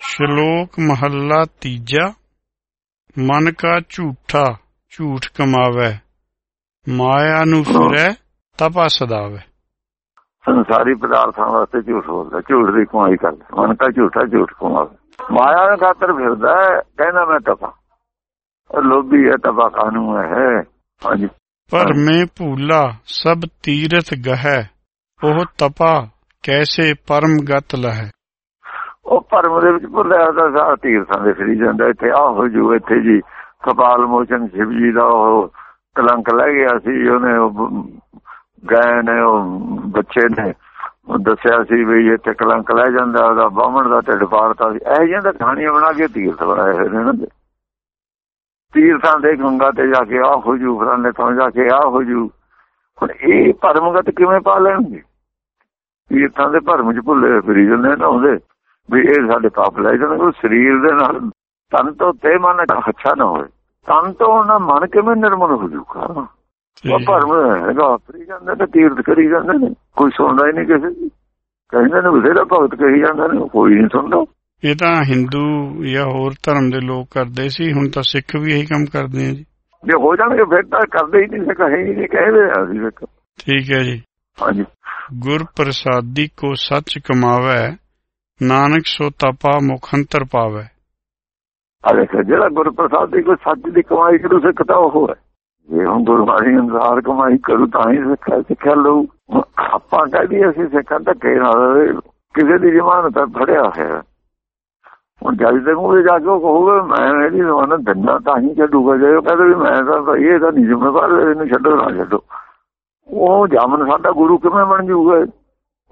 ਸ਼ਲੋਕ ਮਹੱਲਾ ਤੀਜਾ ਮਨ ਕਾ ਝੂਠਾ ਝੂਠ ਕਮਾਵੇ ਮਾਇਆ ਨੂੰ ਫਿਰੈ ਤਪਾ ਸਦਾਵੇ ਸੰਸਾਰੀ ਪਦਾਰਥਾਂ ਵਾਸਤੇ ਝੂਠ ਬੋਲਦਾ ਝੂਠ ਦੀ ਕਮਾਈ ਕਰਦਾ ਮਨ ਕਾ ਝੂਠਾ ਝੂਠ ਕਮਾਵੇ। ਮਾਇਆ ਦੇ ਖਾਤਰ ਫਿਰਦਾ ਹੈ, ਕਹਿੰਦਾ ਮੈਂ ਤਪਾ। ਉਹ ਲੋਭੀ ਹੈ ਤਪਾ ਕਾਨੂੰ ਹੈ? ਹਾਂਜੀ। ਪਰ ਮੈਂ ਭੂਲਾ ਸਭ ਤੀਰਥ ਗਹਿ ਉਹ ਤਪਾ ਕੈਸੇ ਪਰਮ ਗਤ ਲਹੈ। ਉਹ ਭਰਮ ਦੇ ਵਿੱਚ ਭੁੱਲਿਆ ਦਾ ਸਾਹ ਤੀਰਥਾਂ ਦੇ ਫਿਰੀ ਜਾਂਦਾ। ਇੱਥੇ ਆ ਹੋ ਜੂ ਇੱਥੇ ਜੀ, ਕਪਾਲ ਮੋਚਨ ਸ਼ਿਵ ਜੀ ਦਾ ਉਹ ਕਲੰਕ ਲੈ ਗਿਆ ਸੀ। ਉਹਨੇ ਗਏ ਨੇ, ਉਹ ਬੱਚੇ ਨੇ ਦੱਸਿਆ ਸੀ ਵੀ ਇੱਥੇ ਕਲੰਕ ਲੈ ਜਾਂਦਾ, ਉਹਦਾ ਬਾਹਮਣ ਦਾ ਢਿੱਡ ਪਾੜਤਾ ਸੀ। ਇਹ ਜਿਹੀਆਂ ਤਾਂ ਕਹਾਣੀਆਂ ਬਣਾ ਕੇ ਤੀਰਥ ਬਣਾਏ ਹੋਏ ਨੇ ਨਾ ਤੀਰਥਾਂ ਦੇ ਗੰਗਾ ਤੇ ਜਾ ਕੇ ਆ ਹੋ ਜੂ ਫਰਾਨੇ ਤੋਂ ਜਾ ਕੇ ਆ ਹੋ ਜੂ। ਹੁਣ ਇਹ ਭਰਮਗਤ ਕਿਵੇਂ ਪਾ ਲੈਣਗੇ? ਤੀਰਥਾਂ ਦੇ ਭਰਮ ਚ ਭੁੱਲੇ ਹੋਏ ਫਿਰੀ ਜਾਂਦੇ ਨਾ ਉਹਦੇ। ਵੀ ਇਹ ਸਾਡੇ ਪਾਪ ਲੈ ਜਾਣਗੇ ਉਹ ਸਰੀਰ ਦੇ ਨਾਲ ਤਨ ਤੋਂ ਤੇ ਮਨ ਅੱਛਾ ਨਾ ਹੋਵੇ। ਤਨ ਤੋਂ ਉਹਨਾਂ ਮਨ ਕਿਵੇਂ ਨਿਰਮਲ ਹੋ ਜੂਗਾ ਉਹ ਭਰਮ ਹੈਗਾ ਫਿਰੀ ਜਾਂਦੇ ਤੇ ਤੀਰਥ ਕਰੀ ਜਾਂਦੇ ਨੇ ਕੋਈ ਸੁਣਦਾ ਹੀ ਨਹੀਂ ਕਿਸੇ ਦੀ। ਕਹਿੰਦੇ ਨੇ ਬਥੇਰਾ ਭਗਤ ਕਹੀ ਜਾਂਦੇ ਨੇ ਕੋਈ ਨਹੀਂ ਸੁਣਦਾ। ਇਹ ਤਾਂ ਹਿੰਦੂ ਜਾਂ ਹੋਰ ਧਰਮ ਦੇ ਲੋਕ ਕਰਦੇ ਸੀ ਹੁਣ ਤਾਂ ਸਿੱਖ ਵੀ ਇਹੀ ਕੰਮ ਕਰਦੇ ਆ ਜੀ। ਜੇ ਹੋ ਜਾਣਗੇ ਫਿਰ ਤਾਂ ਕਰਦੇ ਹੀ ਨਹੀਂ ਸੀ ਕਹੇ ਹੀ ਨਹੀਂ ਕਹਿੰਦੇ ਆ ਅਸੀਂ ਵੇਖੋ ਠੀਕ ਹੈ ਜੀ। ਹਾਂਜੀ। ਗੁਰ ਪ੍ਰਸਾਦੀ ਕੋ ਸੱਚ ਕਮਾਵੇ ਨਾਨਕ ਸੋ ਤਪਾ ਮੁਖੰਤਰ ਪਾਵੇ। ਆ ਦੇਖੋ ਜਿਹੜਾ ਗੁਰਪ੍ਰਸਾਦ ਦੀ ਕੋਈ ਸੱਚ ਦੀ ਕਮਾਈ ਕਰੂ ਸਿੱਖਦਾ ਉਹ ਹੈ ਜੇ ਹੁਣ ਗੁਰਬਾਣੀ ਅਨੁਸਾਰ ਕਮਾਈ ਕਰੂ, ਤਾਂ ਹੀ ਸਿੱਖਿਆ ਸਿੱਖਿਆ ਲਊ। ਆਪਾਂ ਕਹਦੀ ਅਸੀਂ ਸਿੱਖਾਂ ਧੱਕੇ ਨਾਲ ਕਿਸੇ ਦੀ ਜ਼ਮਾਨਤ ਫੜਿਆ ਹੋਇਆ। ਹੁਣ ਜੱਜ ਦੇ ਮੂਹਰੇ ਜਾ ਕੇ ਕਹੂਗਾ, ਮੈਂ ਇਹਦੀ ਜ਼ਮਾਨਤ ਦਿੰਦਾ ਤਾਂ ਹੀ ਛੱਡੂਗਾ। ਜੇ ਉਹ ਕਹਿੰਦਾ ਵੀ ਮੈਂ ਤਾਂ ਇਹ ਤਾਂ ਨਹੀਂ ਜ਼ਿੰਮੇਵਾਰ, ਇਹਨੂੰ ਛੱਡੋ ਨਾ ਛੱਡੋ। ਉਹ ਜਾਮਨ ਸਾਡਾ ਗੁਰੂ ਕਿਵੇਂ ਬਣ ਜਾਊਗਾ?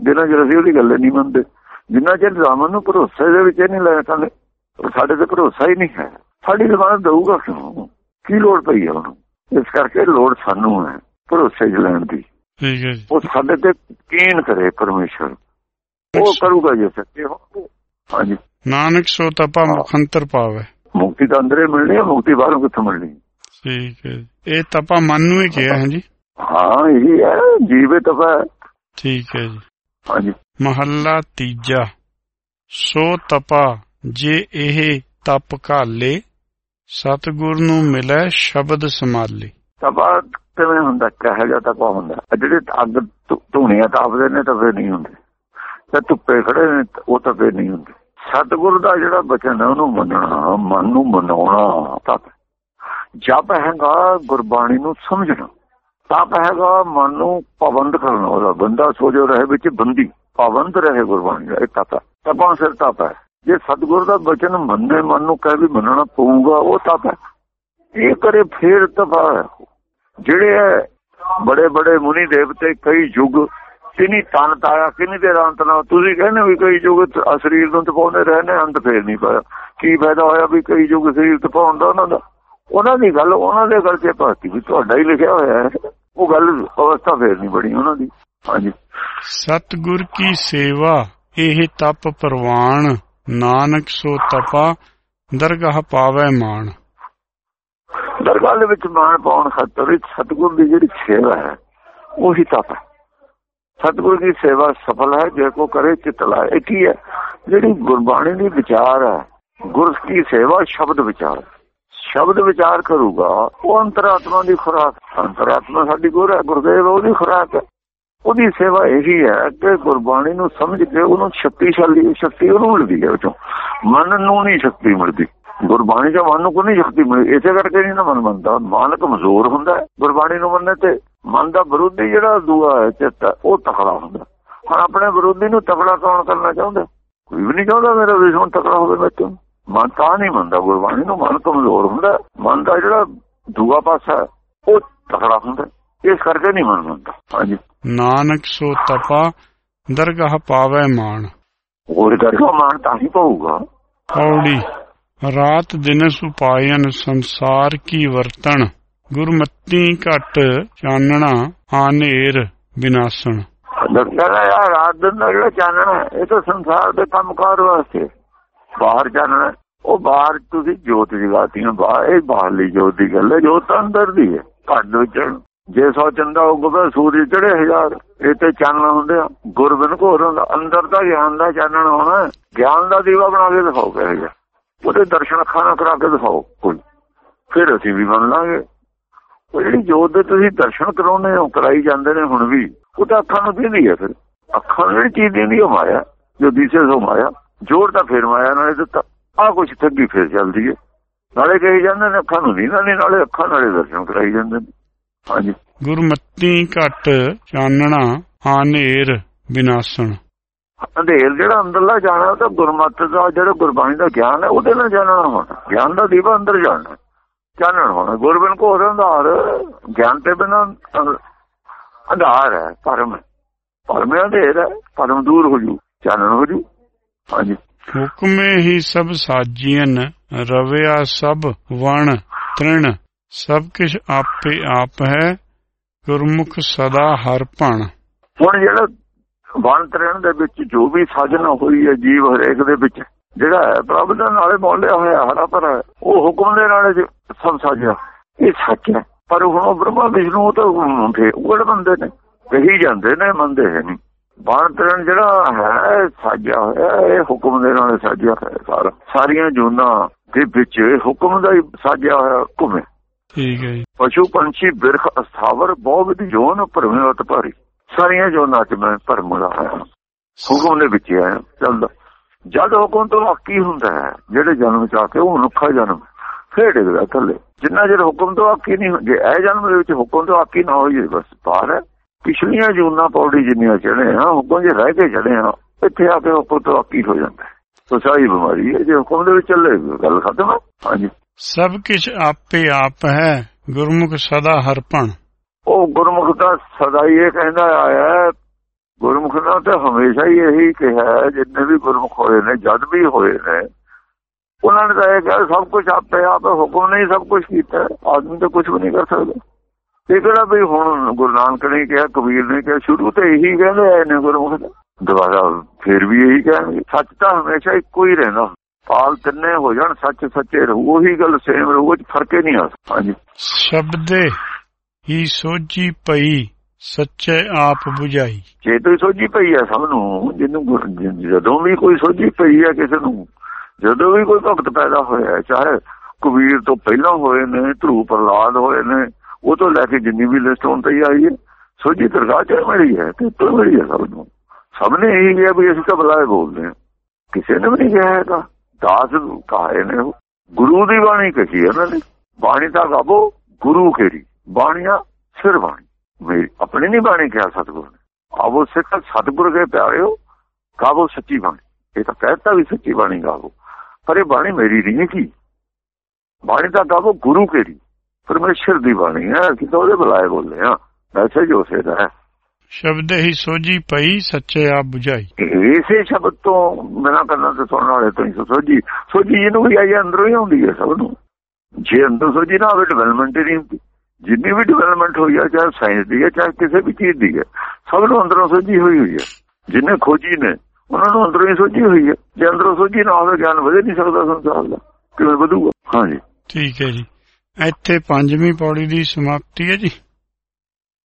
ਜਿੰਨਾ ਚਿਰ ਅਸੀਂ ਉਹਦੀ ਗੱਲ ਨਹੀਂ ਮੰਨਦੇ। ਜਿੰਨਾ ਚਿਰ ਜਾਮਨ ਨੂੰ ਭਰੋਸੇ ਦੇ ਵਿੱਚ ਨਹੀਂ ਲੈ ਸਕਦੇ ਸਾਡੇ ਤੇ ਭਰੋਸਾ ਹੀ ਨਹੀਂ ਹੈ। ਸਾਡੀ ਜ਼ਮਾਨਤ ਦਊਗਾ ਕਿਉਂ? ਕੀ ਲੋੜ ਪਈ ਹੈ ਉਹਨੂੰ? ਇਸ ਕਰਕੇ ਲੋੜ ਸਾਨੂੰ ਹੈ ਭਰੋਸੇ ਲੈਣ ਦੀ। ਠੀਕ ਹੈ ਜੀ। ਉਹ ਸਾਡੇ ਤੇ ਯਕੀਨ ਕਰੇ ਪਰਮੇਸ਼ਰ। ਉਹ ਕਰੂਗਾ ਜੇ ਸੱਚੇ ਹੋ ਹਾਂਜੀ। ਨਾਨਕ ਸੋ ਤਪਾ ਮੁਖੰਤਰ ਪਾਵੇ। ਮੁਕਤੀ ਤਾਂ ਅੰਦਰੇ ਮਿਲਣੀ ਹੈ ਮੁਕਤੀ ਬਾਹਰੋਂ ਕਿੱਥੋਂ ਮਿਲਣੀ? ਠੀਕ ਹੈ। ਇਹ ਤਪਾ ਮਨ ਨੂੰ ਹੀ ਕਿਹਾ ਹੈ ਜੀ। ਹਾਂ ਇਹ ਹੈ। ਜੀਵੇ ਤਪਾ ਠੀਕ ਹੈ ਜੀ। ਹਾਂਜੀ। ਮਹੱਲਾ ਤੀਜਾ। ਸੋ ਤਪਾ ਜੇ ਇਹ ਤਪ ਘਾਲੇ ਸਤਿਗੁਰ ਨੂੰ ਮਿਲੇ ਸ਼ਬਦ ਸਮਾਲੇ। ਤਪਾ ਕਿਵੇਂ ਹੁੰਦਾ? ਕਹੇ ਜਾ ਤਪਾ ਹੁੰਦਾ? ਜਿਹੜੇ ਅੱਗ ਧੂਣੀਆਂ ਤਾਪਦੇ ਨੇ ਤਪੇ ਨਹੀਂ ਹੁੰਦੇ। ਤੇ ਧੁੱਪੇ ਖੜੇ ਨੇ ਉਹ ਤਪੇ ਨਹੀਂ ਹੁੰਦੇ। ਸਤਿਗੁਰ ਦਾ ਜਿਹੜਾ ਬਚਨ ਹੈ ਉਹਨੂੰ ਮੰਨਣਾ ਮਨ ਨੂੰ ਮਨਾਉਣਾ ਤਪ। ਜਪ ਹੈਗਾ ਗੁਰਬਾਣੀ ਨੂੰ ਸਮਝਣਾ। ਤਪ ਹੈਗਾ ਮਨ ਨੂੰ ਪਾਬੰਦ ਕਰਨਾ ਉਹਦਾ ਬੰਦਾ ਸੋਜੋ ਰਹੇ ਵਿੱਚ ਬੰਦੀ, ਪਾਬੰਦ ਰਹੇ ਗੁਰਬਾਣੀ ਦਾ, ਇਹ ਤਪ ਹੈ। ਤਪਾਂ ਸਿਰ ਤਪ ਹੈ। ਜੇ ਸਤਿਗੁਰ ਦਾ ਬਚਨ ਮੰਨੇ, ਮਨ ਨੂੰ ਕਹਿ ਵੀ ਮੰਨਣਾ ਪਊਗਾ, ਉਹ ਤਪ ਹੈ। ਇਹ ਕਰੇ ਫੇਰ ਤਪਾ ਜਿਹੜੇ ਬੜੇ ਬੜੇ ਮੁਨੀ ਦੇਵਤੇ, ਕਈ ਯੁੱਗ, ਕਿਨੀ ਤਨ ਤਾਇਆ, ਕਿਨੀ ਦੇ ਅੰਤ ਨਾਲ, ਤੁਸੀਂ ਕਹਿੰਦੇ ਵੀ ਕਈ ਯੁੱਗ ਸਰੀਰ ਨੂੰ ਤਪਾਉਂਦੇ ਰਹੇ ਨੇ ਅੰਤ ਫੇਰ ਨਹੀਂ ਪਾਇਆ। ਕੀ ਫਾਇਦਾ ਹੋਇਆ ਵੀ ਕਈ ਯੁੱਗ ਸਰੀਰ ਤਪਾਉਣ ਦਾ ਉਹਨਾਂ ਦਾ? ਉਹਨਾਂ ਦੀ ਗੱਲ, ਉਹਨਾਂ ਦੇ ਗੱਲ ਤੇ ਵੀ ਤੁਹਾਡਾ ਹੀ ਲਿਖਿਆ ਹੋਇਆ ਹੈ। ਉਹ ਗੱਲ ਅਵਸਥਾ ਫੇਰ ਨਹੀਂ ਬਣੀ ਉਹਨਾਂ ਦੀ। ਹਾਂਜੀ। ਸਤਿਗੁਰ ਕੀ ਸੇਵਾ ਇਹ ਤਪ ਪ੍ਰਵਾਨ ਨਾਨਕ ਸੋ ਤਪਾ ਦਰਗਾਹ ਪਾਵੇ ਮਾਣ। ਦਰਗਾਹ ਦੇ ਵਿੱਚ ਮਾਣ ਪਾਉਣ ਖਾਤਰ ਸਤਿਗੁਰ ਦੀ ਜਿਹੜੀ ਸੇਵਾ ਹੈ ਉਹੀ ਤਪ ਹੈ। ਸਤਿਗੁਰ ਦੀ ਸੇਵਾ ਸਫਲ ਹੈ ਜੇ ਕੋ ਕਰੇ ਚਿਤ ਲਾਏ। ਕੀ ਹੈ? ਜਿਹੜੀ ਗੁਰਬਾਣੀ ਦੀ ਵਿਚਾਰ ਹੈ ਗੁਰ ਕੀ ਸੇਵਾ ਸ਼ਬਦ ਵਿਚਾਰ ਸ਼ਬਦ ਵਿਚਾਰ ਕਰੂਗਾ ਉਹ ਅੰਤਰਾਤਮਾ ਦੀ ਖੁਰਾਕ ਅੰਤਰਾਤਮਾ ਸਾਡੀ ਗੁਰ ਹੈ ਗੁਰਦੇਵ ਉਹਦੀ ਖੁਰਾਕ ਹੈ। ਉਹਦੀ ਸੇਵਾ ਇਹੀ ਹੈ ਕਿ ਗੁਰਬਾਣੀ ਨੂੰ ਸਮਝ ਕੇ ਉਹਨੂੰ ਸ਼ਕਤੀਸ਼ਾਲੀ ਸ਼ਕਤੀ ਉਹਨੂੰ ਮਿਲਦੀ ਹੈ ਉਹ ਮਨ ਨੂੰ ਨਹੀਂ ਸ਼ਕਤੀ ਮਿਲਦੀ। ਗੁਰਬਾਣੀ ਦਾ ਮਨ ਨੂੰ ਕੋਈ ਨਹੀਂ ਸ਼ਕਤੀ ਮਿਲਦੀ। ਇਸੇ ਕਰਕੇ ਨਹੀਂ ਨਾ ਮਨ ਮੰਨਦਾ। ਮਨ ਕਮਜ਼ੋਰ ਹੁੰਦਾ ਗੁਰਬਾਣੀ ਨੂੰ ਮੰਨੇ ਤੇ ਮਨ ਦਾ ਵਿਰੋਧੀ ਜਿਹੜਾ ਦੂਆ ਹੈ ਚਿੱਤ ਹੈ, ਉਹ ਤਕੜਾ ਹੁੰਦਾ ਹੁਣ ਆਪਣੇ ਵਿਰੋਧੀ ਨੂੰ ਤਕੜਾ ਕੌਣ ਕਰਨਾ ਚਾਹੁੰਦਾ? ਕੋਈ ਵੀ ਨਹੀਂ ਚਾਹੁੰਦਾ ਮੇਰਾ ਦੁਸ਼ਮਣ ਤਕੜਾ ਹੋਵੇ ਮੈਂ ਤੋਂ। ਮਨ ਤਾਂ ਨਹੀਂ ਮੰਨਦਾ ਗੁਰਬਾਣੀ ਨੂੰ ਮਨ ਕਮਜ਼ੋਰ ਹੁੰਦਾ। ਮਨ ਦਾ ਜਿਹੜਾ ਦੂਆ ਪਾਸਾ ਉਹ ਤਕੜਾ ਹੁੰਦਾ। ਇਸ ਕਰਕੇ ਨਹੀਂ ਮਨ ਮੰਨਦਾ ਹਾਂਜੀ ਨਾਨਕ ਸੋ ਤਪਾ ਦਰਗਾਹ ਪਾਵੇ ਮਾਣ ਹੋਰ ਕਰਕੇ ਮਨ ਤਾਂ ਹੀ ਪਊਗਾ ਪੌੜੀ ਰਾਤ ਦਿਨ ਸੁਪਾਇਨ ਸੰਸਾਰ ਕੀ ਵਰਤਣ ਗੁਰਮਤੀ ਘਟ ਚਾਨਣਾ ਆਨੇਰ ਵਿਨਾਸ਼ਣ ਲੱਗਦਾ ਯਾਰ ਰਾਤ ਦਿਨ ਦਾ ਜਿਹੜਾ ਚਾਨਣਾ ਇਹ ਤਾਂ ਸੰਸਾਰ ਦੇ ਕੰਮਕਾਰ ਵਾਸਤੇ ਬਾਹਰ ਚਾਨਣਾ ਉਹ ਬਾਹਰ ਤੁਸੀਂ ਜੋਤ ਜਗਾਤੀ ਹੈ, ਬਾਹਰ ਇਹ ਬਾਹਰਲੀ ਜੋਤ ਦੀ ਗੱਲ ਹੈ, ਜੋਤ ਅੰਦਰ ਦੀ ਹੈ, ਘਰ ਦੇ ਵਿੱਚ ਜੇ ਸੌ ਚੰਦਾ ਉਗਵੇ ਸੂਰਜ ਚੜੇ ਹਜ਼ਾਰ, ਇਹ ਤੇ ਚਾਨਣ ਹੁੰਦੇ ਆ ਗੁਰਬਿਨ ਘੋਰ ਹੁੰਦਾ, ਅੰਦਰ ਦਾ ਗਿਆਨ ਦਾ ਚਾਨਣ ਹੋਣਾ ਗਿਆਨ ਦਾ ਦੀਵਾ ਬਣਾ ਕੇ ਦਿਖਾਓ ਕਹੇ ਜਾ ਉਹਦੇ ਦਰਸ਼ਨ ਖਾਣਾ ਕਰਾ ਕੇ ਦਿਖਾਓ ਕੋਈ, ਫਿਰ ਅਸੀਂ ਵੀ ਮੰਨ ਲਾਂਗੇ। ਉਹ ਜਿਹੜੀ ਜੋਤ ਦੇ ਤੁਸੀਂ ਦਰਸ਼ਨ ਕਰਾਉਨੇ ਹੋ, ਕਰਾਈ ਜਾਂਦੇ ਨੇ ਹੁਣ ਵੀ, ਉਹ ਤਾਂ ਅੱਖਾਂ ਨੂੰ ਦਿੰਦੀ ਹੈ ਫਿਰ, ਅੱਖਾਂ ਨੂੰ ਜਿਹੜੀ ਚੀਜ਼ ਦਿੰਦੀ ਉਹ ਮਾਇਆ, ਜੋ ਦਿਸੇ ਸੋ ਮਾਇਆ। ਜੋਰ ਤਾਂ ਫਿਰ ਮਾਇਆ ਨਾਲੇ ਦਿੱਤਾ। ਆ ਕੁਛ ਠੱਗੀ ਫਿਰ ਚੱਲਦੀ ਹੈ ਨਾਲੇ ਕਹੀ ਜਾਂਦੇ ਨੇ ਅੱਖਾਂ ਨੂੰ ਨਹੀਂ ਨਾਲੇ ਨਾਲੇ ਅੱਖਾਂ ਨਾਲੇ ਦਰਸ਼ਨ ਕਰਾਈ ਜਾਂਦੇ ਨੇ। ਹਾਂਜੀ। ਗੁਰਮਤੀ ਘਟ ਚਾਨਣਾ ਆਨੇਰ ਵਿਨਾਸ਼ਣ ਅੰਧੇਰ ਜਿਹੜਾ ਅੰਦਰਲਾ ਜਾਣਾ ਤਾਂ ਗੁਰਮਤਿ ਦਾ ਜਿਹੜਾ ਗੁਰਬਾਣੀ ਦਾ ਗਿਆਨ ਹੈ ਉਹਦੇ ਨਾਲ ਜਾਣਨਾ ਹੋਣਾ। ਗਿਆਨ ਦਾ ਦੀਵਾ ਅੰਦਰ ਜਾਣਾ। ਚਾਨਣ ਹੋਣਾ। ਗੁਰਬਿਨ ਕੋ ਅੰਧਾਰ? ਗਿਆਨ ਤੇ ਬਿਨਾਂ ਅੰਧਾਰ ਹੈ ਪਰਮ ਪਰਮ ਅੰਧੇਰ ਹੈ ਪਰਮ ਦੂਰ ਹੋ ਜੂ ਚਾਨਣ ਹੋ ਜੂ। ਹਾਂਜੀ। ਹੁਕਮੇ ਹੀ ਸਭ ਸਾਜੀਨ ਰਵਿਆ ਸਭ ਵਣ ਤ੍ਰਿਣ। ਸਭ ਕਿਛ ਆਪੇ ਆਪ ਹੈ ਗੁਰਮੁਖ ਸਦਾ ਹਰ ਭਣ। ਹੁਣ ਜਿਹੜਾ ਵਣ ਤ੍ਰਿਣ ਦੇ ਵਿੱਚ ਜੋ ਵੀ ਸਾਜਣਾ ਹੋਈ ਹੈ ਜੀਵ ਹਰੇਕ ਦੇ ਵਿੱਚ ਜਿਹੜਾ ਹੈ ਪ੍ਰਭੂ ਦਾ ਨਾਲੇ ਬੋਲਿਆ ਹੋਇਆ ਹਰਾ ਪਰ ਉਹ ਹੁਕਮ ਦੇ ਨਾਲ ਸਭ ਸਾਜਿਆ। ਇਹ ਸੱਚ ਹੈ। ਪਰ ਹੁਣ ਉਹ ਬ੍ਰਹਮਾ ਵਿਸ਼ਨੂੰ ਤਾਂ ਉਹ ਬੰਦੇ ਨੇ। ਕਹੀ ਜਾਂਦੇ ਨੇ ਮੰਨਦੇ ਹੈ ਨਹੀਂ। ਵਣ ਤ੍ਰਿਣ ਜਿਹੜਾ ਹੈ ਸਾਜਿਆ ਹੋਇਆ ਇਹ ਹੁਕਮ ਦੇ ਨਾਲ ਸਾਜਿਆ ਹੋਇਆ ਸਾਰਾ। ਸਾਰੀਆਂ ਜੂਨਾਂ ਦੇ ਵਿੱਚ ਹੁਕਮ ਦਾ ਹੀ ਸਾਜਿਆ ਹੋਇਆ ਹੁਕਮ ਹੈ। ਠੀਕ ਹੈ ਜੀ। ਪਸ਼ੂ ਪੰਛੀ ਬਿਰਖ ਅਸਥਾਵਰ ਬਹੁਤ ਜੋਨ ਭਰਮਿਓਤ ਭਾਰੀ। ਸਾਰੀਆਂ ਜੋਨਾਂ ਚ ਮੈਂ ਭਰਮ ਦਾ ਹੁਕਮ ਦੇ ਵਿੱਚ ਆਇਆ ਚੱਲਦਾ। ਜਦ ਹੁਕਮ ਤੋਂ ਆਕੀ ਹੁੰਦਾ ਹੈ ਜਿਹੜੇ ਜਨਮ ਚ ਆ ਕੇ ਉਹ ਮਨੁੱਖਾ ਜਨਮ ਫੇਰ ਡਿੱਗਦਾ ਥੱਲੇ। ਜਿੰਨਾ ਚਿਰ ਹੁਕਮ ਤੋਂ ਆਕੀ ਨਹੀਂ ਹੁੰਦੇ ਇਹ ਜਨਮ ਦੇ ਵਿੱਚ ਹੁਕਮ ਤੋਂ ਆਕੀ ਨਾ ਹੋਈ ਬਸ ਪਾਰ ਹੈ। ਪਿਛਲੀਆਂ ਜੂਨਾਂ ਪੌੜੀ ਜਿੰਨੀਆਂ ਚੜੇ ਆ ਹੁਕਮ ਜੇ ਰਹਿ ਕੇ ਚੜੇ ਆ ਇੱਥੇ ਆ ਕੇ ਤੋਂ ਆਕੀ ਹੋ ਜਾਂਦਾ ਹੈ। ਸੋ ਸਾਰੀ ਬਿਮਾਰੀ ਹੈ ਜੇ ਹੁਕਮ ਦੇ ਵਿੱਚ ਚੱਲੇ ਗੱਲ ਖਤਮ ਹਾਂਜੀ। ਸਭ ਕਿਛ ਆਪੇ ਆਪ ਹੈ ਗੁਰਮੁਖ ਸਦਾ ਹਰ ਭਣ। ਉਹ ਗੁਰਮੁਖ ਦਾ ਸਦਾ ਹੀ ਇਹ ਕਹਿੰਦਾ ਆਇਆ ਗੁਰਮੁਖ ਨੇ ਤਾਂ ਹਮੇਸ਼ਾ ਹੀ ਇਹੀ ਕਿਹਾ ਜਿੰਨੇ ਵੀ ਗੁਰਮੁਖ ਹੋਏ ਨੇ ਜਦ ਵੀ ਹੋਏ ਨੇ ਉਹਨਾਂ ਨੇ ਤਾਂ ਇਹ ਕਿਹਾ ਸਭ ਕੁਝ ਆਪੇ ਆਪ ਹੁਕਮ ਨੇ ਹੀ ਸਭ ਕੁਝ ਕੀਤਾ ਆਦਮੀ ਤਾਂ ਕੁਝ ਵੀ ਨਹੀਂ ਕਰ ਸਕਦਾ। ਇਹ ਕਿਹੜਾ ਵੀ ਹੁਣ ਗੁਰੂ ਨਾਨਕ ਨੇ ਕਿਹਾ ਕਬੀਰ ਨੇ ਕਿਹਾ ਸ਼ੁਰੂ ਤੋਂ ਇਹੀ ਕਹਿੰਦੇ ਆਏ ਨੇ ਗੁਰਮੁਖ। ਦੁਬਾਰਾ ਫਿਰ ਵੀ ਇਹੀ ਕਹਿਣਗੇ। ਸੱਚ ਤਾਂ ਹਮੇਸ਼ਾ ਇੱਕੋ ਹੀ ਰਹਿੰਦਾ। ਪਾਲ ਤਿੰਨੇ ਹੋ ਜਾਣ ਸੱਚ ਸੱਚੇ ਰਹੂ। ਉਹੀ ਗੱਲ ਸੇਮ ਰਹੂ ਉਹ 'ਚ ਫ਼ਰਕ ਹੀ ਨਹੀਂ ਆ। ਹਾਂਜੀ। ਸ਼ਬਦੇ ਹੀ ਸੋਜੀ ਪਈ ਸੱਚੇ ਆਪ 부ਝਾਈ ਜੇ ਕੋਈ ਸੋਝੀ ਪਈ ਹੈ ਸਭ ਨੂੰ ਜਿਹਨੂੰ ਜਦੋਂ ਵੀ ਕੋਈ ਸੋਝੀ ਪਈ ਹੈ ਕਿਸੇ ਨੂੰ ਜਦੋਂ ਵੀ ਕੋਈ ਭਗਤ ਪੈਦਾ ਹੋਇਆ ਚਾਹੇ ਕਬੀਰ ਤੋਂ ਪਹਿਲਾਂ ਹੋਏ ਨੇ ਧਰੂ ਪ੍ਰਲਾਦ ਹੋਏ ਨੇ ਉਹ ਤੋਂ ਲੈ ਕੇ ਜਿੰਨੀ ਵੀ ਲਿਸਟ ਹੁਣ ਤੱਕ ਆਈ ਹੈ ਸੋਝੀ ਦਰਗਾਹ ਚ ਮਿਲੀ ਹੈ ਤੇ ਤੋਂ ਮਿਲੀ ਹੈ ਸਭ ਨੂੰ ਸਭ ਨੇ। ਇਹੀ ਕਿਹਾ ਵੀ ਅਸੀਂ ਤਾਂ ਬੁਲਾਏ ਬੋਲਦੇ ਹਾਂ। ਕਿਸੇ ਨੇ ਵੀ ਨਹੀਂ ਕਿਹਾ ਹੈਗਾ। ਦਾਸ ਕਹਾਏ ਨੇ ਗੁਰੂ ਦੀ ਬਾਣੀ ਕਹੀ ਹੈ ਉਹਨਾਂ ਨੇ, ਬਾਣੀ ਤਾਂ ਗਾਵੋ, ਗੁਰੂ ਕੇਰੀ ਬਾਣੀਆਂ ਸਿਰ ਬਾਣੀ। ਮੇਰੀ ਆਪਣੀ ਨਹੀਂ ਬਾਣੀ ਕਿਹਾ ਸਤਿਗੁਰੂ ਨੇ। ਆਵੋ ਸਿੱਖ ਸਤਿਗੁਰ ਦੇ ਪਿਆਰਿਓ, ਗਾਵੋ ਸੱਚੀ ਬਾਣੀ। ਇਹ ਤਾਂ ਕਹਿਤਾ ਵੀ ਸੱਚੀ ਬਾਣੀ ਗਾਵੋ। ਪਰ ਇਹ ਬਾਣੀ ਮੇਰੀ ਨਹੀਂ ਕੀ ਬਾਣੀ ਤਾਂ ਗਾਵੋ, ਗੁਰੂ ਕੇਰੀ ਪਰਮੇਸ਼ਰ ਦੀ ਬਾਣੀ ਹੈ ਅਸੀਂ ਤਾਂ ਉਹਦੇ ਬੁਲਾਏ ਬੋਲਦੇ ਆ। ਵੈਸੇ ਜੋ ਸੇ ਦਾ ਹੈ। ਸ਼ਬਦੇ ਹੀ ਸੋਜੀ ਪਈ ਸੱਚੇ ਆਪ 부ਝਾਈ ਇਸੇ ਸ਼ਬਦ ਤੋਂ ਬਿਨਾਂ ਕਰਨਾ ਤੇ ਸੁਣਨ ਵਾਲੇ ਤੋਂ ਸੋਝੀ। ਸੋਝੀ ਜਿਹਨੂੰ ਵੀ ਆਈ ਅੰਦਰੋਂ ਹੀ ਆਉਂਦੀ ਹੈ ਸਭ ਨੂੰ। ਜੇ ਅੰਦਰ ਸੋਝੀ ਨਾ ਹੋਵੇ ਡਿਵੈਲਪਮੈਂਟ ਹੀ ਨਹੀਂ ਹੁੰਦੀ। ਜਿੰਨੀ ਵੀ ਡਿਵੈਲਪਮੈਂਟ ਹੋਈ ਹੈ ਚਾਹੇ ਸਾਇੰਸ ਦੀ ਹੈ ਚਾਹੇ ਕਿਸੇ ਵੀ ਚੀਜ਼ ਦੀ ਹੈ ਸਭ ਨੂੰ ਅੰਦਰੋਂ ਸੋਝੀ ਹੋਈ ਹੋਈ ਹੈ ਜਿੰਨੇ ਖੋਜੀ ਨੇ ਉਹਨਾਂ ਨੂੰ ਅੰਦਰੋਂ ਹੀ ਸੋਝੀ ਹੋਈ ਹੈ ਜੇ ਅੰਦਰੋਂ ਸੋਝੀ ਨਾ ਹੋਵੇ ਗਿਆਨ ਵਧੇ ਨਹੀਂ ਸਕਦਾ ਸੰਸਾਰ ਦਾ। ਕਿਵੇਂ ਵਧੂਗਾ? ਹਾਂਜੀ। ਠੀਕ ਹੈ ਜੀ। ਇੱਥੇ ਪੰਜਵੀਂ ਪੌੜੀ ਦੀ ਸਮਾਪਤੀ ਹੈ ਜੀ।